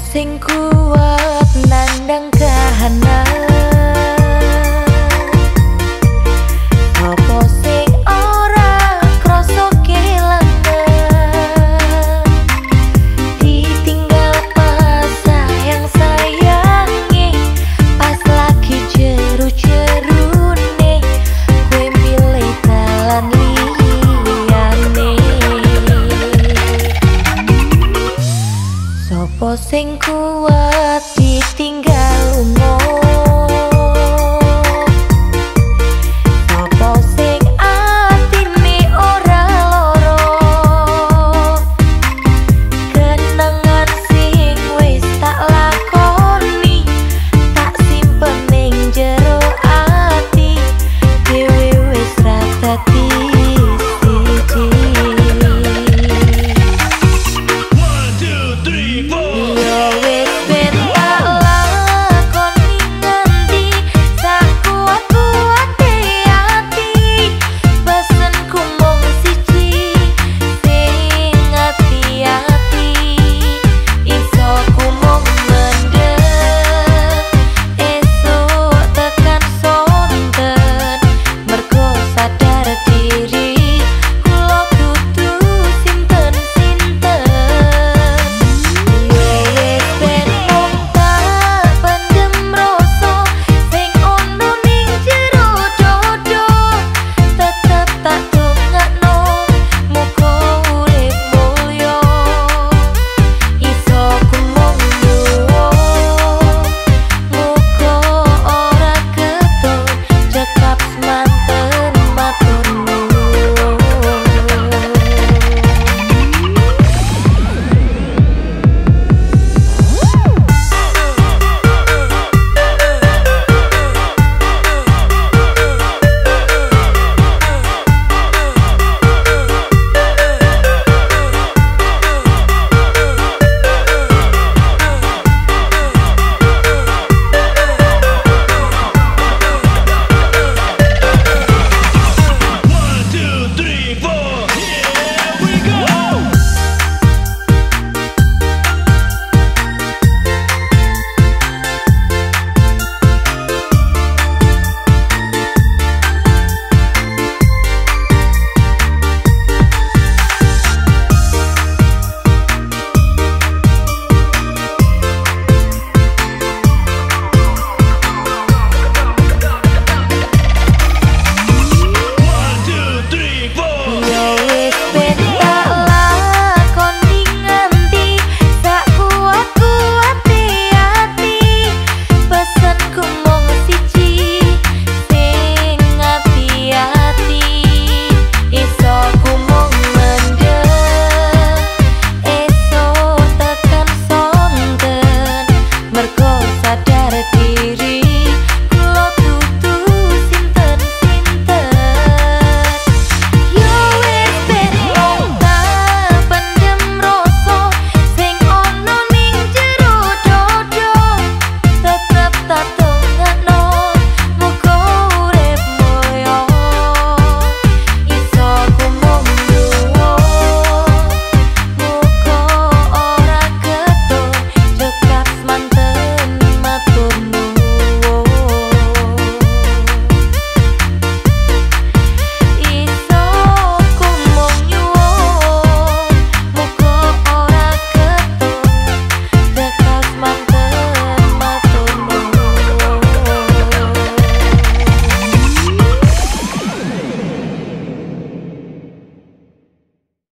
Sing kuat nandang kahanan sing kuat ditinggal